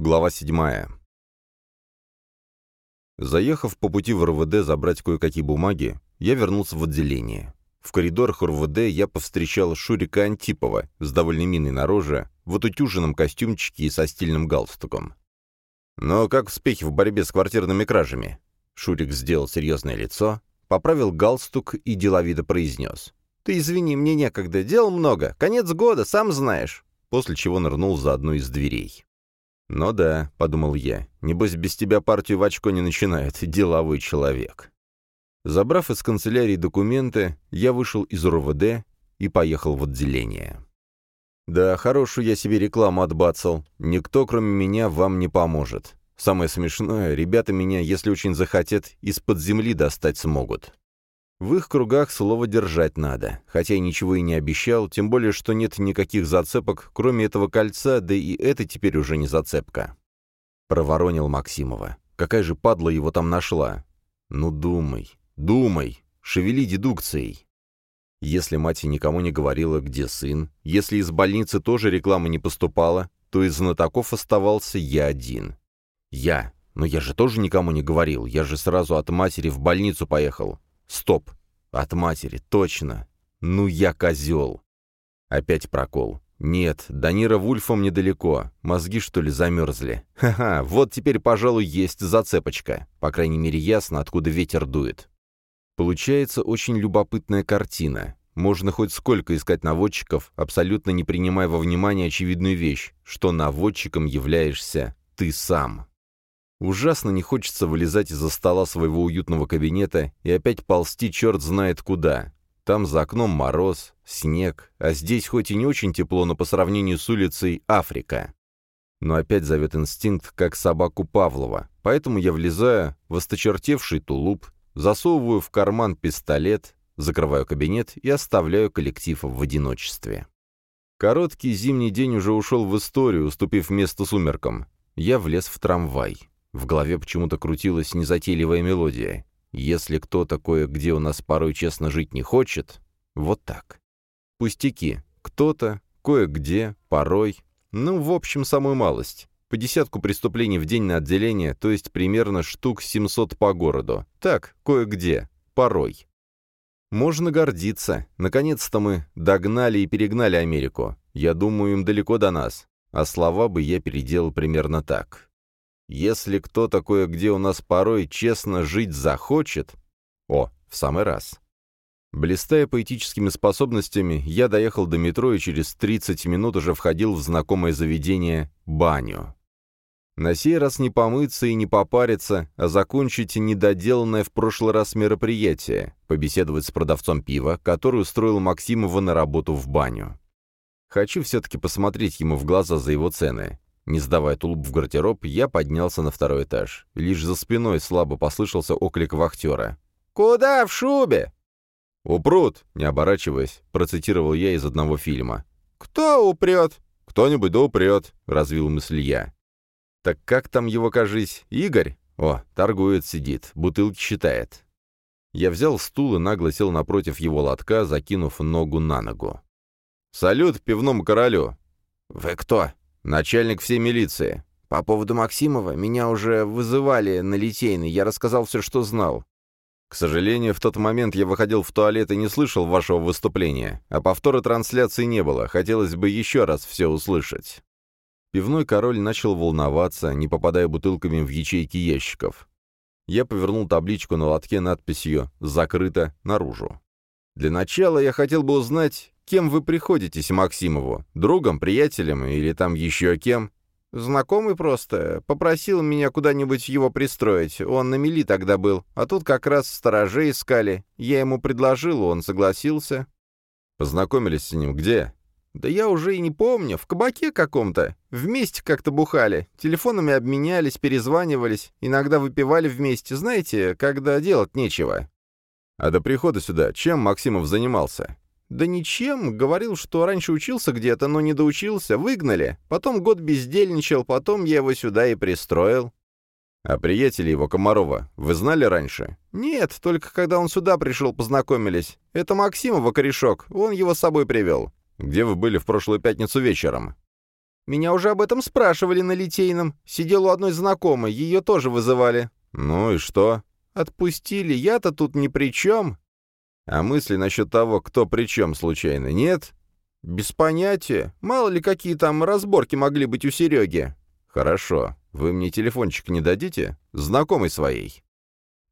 Глава 7. Заехав по пути в РВД забрать кое-какие бумаги, я вернулся в отделение. В коридорах РВД я повстречал Шурика Антипова с довольной миной на роже, в отутюженном костюмчике и со стильным галстуком. «Но как успехи в борьбе с квартирными кражами?» Шурик сделал серьезное лицо, поправил галстук и деловито произнес. «Ты извини, мне некогда, дел много, конец года, сам знаешь», после чего нырнул за одну из дверей. «Ну да», — подумал я, — «небось без тебя партию в очко не начинает, деловой человек». Забрав из канцелярии документы, я вышел из РОВД и поехал в отделение. Да, хорошую я себе рекламу отбацал. Никто, кроме меня, вам не поможет. Самое смешное, ребята меня, если очень захотят, из-под земли достать смогут. В их кругах слово держать надо, хотя я ничего и не обещал, тем более, что нет никаких зацепок, кроме этого кольца, да и это теперь уже не зацепка. Проворонил Максимова. Какая же падла его там нашла? Ну думай, думай, шевели дедукцией. Если мать никому не говорила, где сын, если из больницы тоже реклама не поступала, то из знатоков оставался я один. Я. Но я же тоже никому не говорил, я же сразу от матери в больницу поехал. Стоп. От матери, точно. Ну я козел. Опять прокол. Нет, до Нира Вульфом недалеко. Мозги, что ли, замерзли? Ха-ха, вот теперь, пожалуй, есть зацепочка. По крайней мере, ясно, откуда ветер дует. Получается очень любопытная картина. Можно хоть сколько искать наводчиков, абсолютно не принимая во внимание очевидную вещь, что наводчиком являешься ты сам. Ужасно не хочется вылезать из-за стола своего уютного кабинета и опять ползти черт знает куда. Там за окном мороз, снег, а здесь хоть и не очень тепло, но по сравнению с улицей Африка. Но опять зовет инстинкт, как собаку Павлова, поэтому я влезаю в осточертевший тулуп, засовываю в карман пистолет, закрываю кабинет и оставляю коллектив в одиночестве. Короткий зимний день уже ушел в историю, уступив место сумеркам. Я влез в трамвай. В голове почему-то крутилась незатейливая мелодия. Если кто такое, где у нас порой честно жить не хочет, вот так. Пустяки. Кто-то, кое-где, порой. Ну, в общем, самую малость. По десятку преступлений в день на отделение, то есть примерно штук 700 по городу. Так, кое-где, порой. Можно гордиться. Наконец-то мы догнали и перегнали Америку. Я думаю, им далеко до нас. А слова бы я переделал примерно так. Если кто такое где у нас порой честно жить захочет... О, в самый раз. Блистая поэтическими способностями, я доехал до метро и через 30 минут уже входил в знакомое заведение «баню». На сей раз не помыться и не попариться, а закончить недоделанное в прошлый раз мероприятие — побеседовать с продавцом пива, который устроил Максимова на работу в баню. Хочу все-таки посмотреть ему в глаза за его цены. Не сдавая тулуп в гардероб, я поднялся на второй этаж. Лишь за спиной слабо послышался оклик вахтера. «Куда в шубе?» «Упрут», — не оборачиваясь, процитировал я из одного фильма. «Кто упрет?» «Кто-нибудь да упрет», — развил мысль я. «Так как там его, кажись, Игорь?» «О, торгует, сидит, бутылки считает». Я взял стул и нагло сел напротив его лотка, закинув ногу на ногу. «Салют пивному королю!» «Вы кто?» «Начальник всей милиции». «По поводу Максимова меня уже вызывали на Литейный, я рассказал все, что знал». «К сожалению, в тот момент я выходил в туалет и не слышал вашего выступления, а повтора трансляции не было, хотелось бы еще раз все услышать». Пивной король начал волноваться, не попадая бутылками в ячейки ящиков. Я повернул табличку на лотке надписью «Закрыто» наружу. Для начала я хотел бы узнать, Кем вы приходитесь Максимову? Другом, приятелем или там еще кем?» «Знакомый просто. Попросил меня куда-нибудь его пристроить. Он на мели тогда был. А тут как раз сторожей искали. Я ему предложил, он согласился». «Познакомились с ним где?» «Да я уже и не помню. В кабаке каком-то. Вместе как-то бухали. Телефонами обменялись, перезванивались. Иногда выпивали вместе. Знаете, когда делать нечего». «А до прихода сюда чем Максимов занимался?» «Да ничем. Говорил, что раньше учился где-то, но не доучился. Выгнали. Потом год бездельничал, потом я его сюда и пристроил». «А приятели его, Комарова, вы знали раньше?» «Нет, только когда он сюда пришел, познакомились. Это Максимова корешок, он его с собой привел». «Где вы были в прошлую пятницу вечером?» Меня уже об этом спрашивали на Литейном. Сидел у одной знакомой, ее тоже вызывали». «Ну и что?» «Отпустили, я-то тут ни при чем». «А мысли насчет того, кто при чем, случайно, нет?» «Без понятия. Мало ли, какие там разборки могли быть у Сереги». «Хорошо. Вы мне телефончик не дадите? Знакомой своей».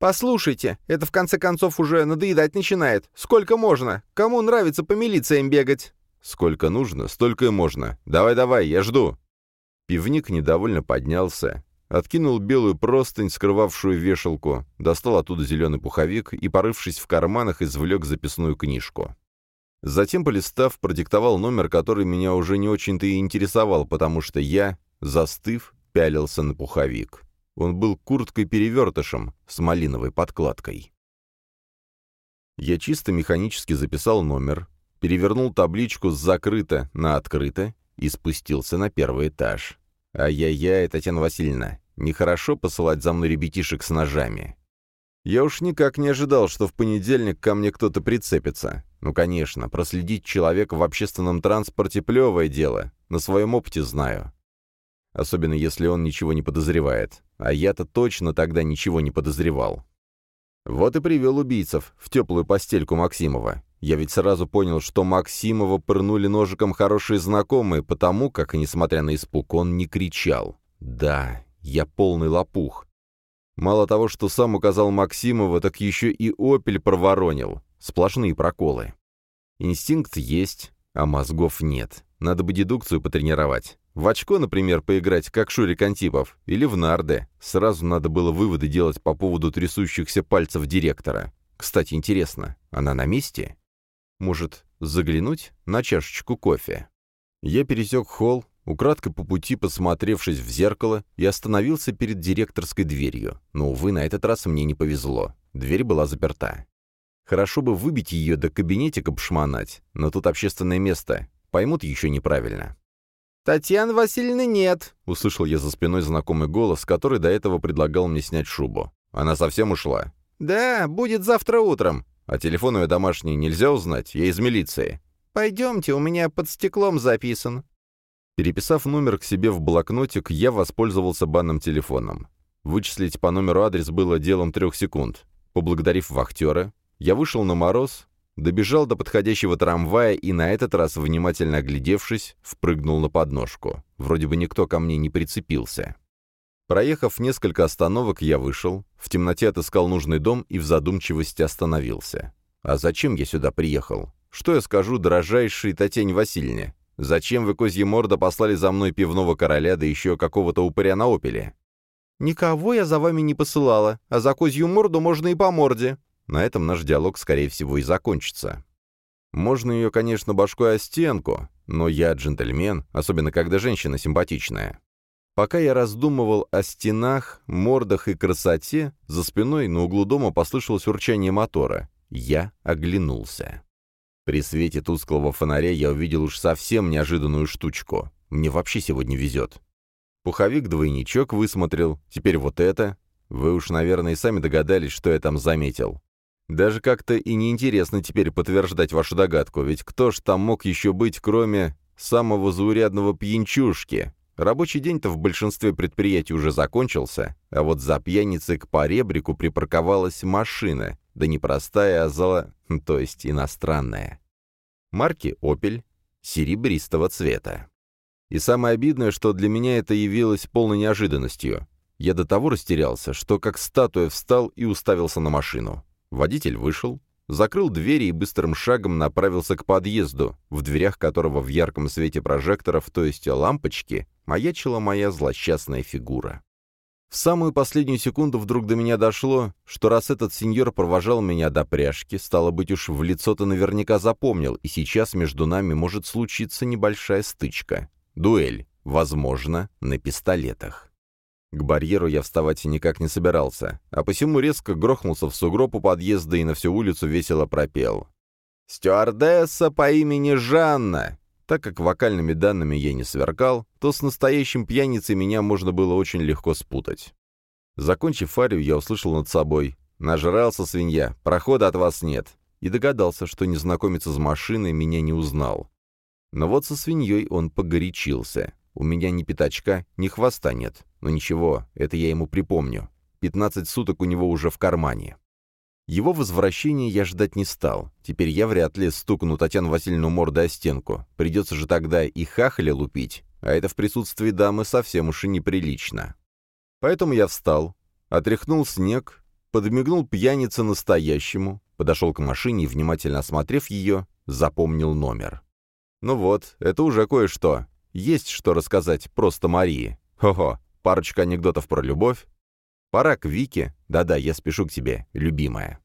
«Послушайте, это в конце концов уже надоедать начинает. Сколько можно? Кому нравится по милициям бегать?» «Сколько нужно, столько и можно. Давай-давай, я жду». Пивник недовольно поднялся, откинул белую простынь, скрывавшую вешалку, достал оттуда зеленый пуховик и, порывшись в карманах, извлек записную книжку. Затем, полистав, продиктовал номер, который меня уже не очень-то и интересовал, потому что я, застыв, пялился на пуховик. Он был курткой-перевертышем с малиновой подкладкой. Я чисто механически записал номер, перевернул табличку с «закрыто» на «открыто» и спустился на первый этаж. Ай-яй-яй, Татьяна Васильевна, нехорошо посылать за мной ребятишек с ножами. Я уж никак не ожидал, что в понедельник ко мне кто-то прицепится. Ну, конечно, проследить человека в общественном транспорте — плевое дело. На своем опыте знаю. Особенно если он ничего не подозревает. А я-то точно тогда ничего не подозревал. Вот и привел убийцев в теплую постельку Максимова. Я ведь сразу понял, что Максимова пырнули ножиком хорошие знакомые, потому как, несмотря на испуг, он не кричал. Да, я полный лопух. Мало того, что сам указал Максимова, так еще и «Опель» проворонил. Сплошные проколы. Инстинкт есть, а мозгов нет. Надо бы дедукцию потренировать. В очко, например, поиграть, как Шурик Антипов, или в нарды. Сразу надо было выводы делать по поводу трясущихся пальцев директора. Кстати, интересно, она на месте? Может, заглянуть на чашечку кофе? Я пересек холл, украдкой по пути посмотревшись в зеркало, и остановился перед директорской дверью. Но, увы, на этот раз мне не повезло. Дверь была заперта. Хорошо бы выбить ее до кабинетика пшмонать, но тут общественное место. Поймут еще неправильно. «Татьяны Васильевны нет», — услышал я за спиной знакомый голос, который до этого предлагал мне снять шубу. Она совсем ушла. «Да, будет завтра утром». «А телефон ее домашний нельзя узнать? Я из милиции». «Пойдемте, у меня под стеклом записан». Переписав номер к себе в блокнотик, я воспользовался банным телефоном. Вычислить по номеру адрес было делом трех секунд. Поблагодарив вахтера, я вышел на мороз, добежал до подходящего трамвая и на этот раз, внимательно оглядевшись, впрыгнул на подножку. Вроде бы никто ко мне не прицепился. Проехав несколько остановок, я вышел, в темноте отыскал нужный дом и в задумчивости остановился. А зачем я сюда приехал? Что я скажу дорожайшей Татьяне Васильевне? Зачем вы, козья морда, послали за мной пивного короля, да еще какого-то упыря на опеле? «Никого я за вами не посылала, а за козью морду можно и по морде», на этом наш диалог, скорее всего, и закончится. Можно ее, конечно, башкой о стенку, но я джентльмен, особенно когда женщина симпатичная. Пока я раздумывал о стенах, мордах и красоте, за спиной на углу дома послышалось урчание мотора. Я оглянулся. При свете тусклого фонаря я увидел уж совсем неожиданную штучку. Мне вообще сегодня везет. Пуховик-двойничок высмотрел, теперь вот это. Вы уж, наверное, и сами догадались, что я там заметил. Даже как-то и неинтересно теперь подтверждать вашу догадку, ведь кто ж там мог еще быть, кроме самого заурядного пьянчушки? Рабочий день-то в большинстве предприятий уже закончился, а вот за пьяницей к поребрику припарковалась машина, да не простая, а зала, то есть иностранная. Марки «Опель», серебристого цвета. И самое обидное, что для меня это явилось полной неожиданностью. Я до того растерялся, что как статуя встал и уставился на машину. Водитель вышел, закрыл двери и быстрым шагом направился к подъезду, в дверях которого в ярком свете прожекторов, то есть лампочки, маячила моя злосчастная фигура. В самую последнюю секунду вдруг до меня дошло, что раз этот сеньор провожал меня до пряжки, стало быть уж в лицо-то наверняка запомнил, и сейчас между нами может случиться небольшая стычка. Дуэль, возможно, на пистолетах. К барьеру я вставать никак не собирался, а посему резко грохнулся в сугроб у подъезда и на всю улицу весело пропел. «Стюардесса по имени Жанна!» Так как вокальными данными я не сверкал, то с настоящим пьяницей меня можно было очень легко спутать. Закончив арию, я услышал над собой «Нажрался, свинья, прохода от вас нет», и догадался, что незнакомец из машины меня не узнал. Но вот со свиньей он погорячился. У меня ни пятачка, ни хвоста нет. Но ничего, это я ему припомню. Пятнадцать суток у него уже в кармане. Его возвращения я ждать не стал. Теперь я вряд ли стукну Татьяну Васильевну мордой о стенку. Придется же тогда и хахаля лупить, а это в присутствии дамы совсем уж и неприлично. Поэтому я встал, отряхнул снег, подмигнул пьянице настоящему, подошел к машине и, внимательно осмотрев ее, запомнил номер. Ну вот, это уже кое-что. Есть что рассказать просто Марии. Хо-хо, парочка анекдотов про любовь, Пора к Вике. Да-да, я спешу к тебе, любимая.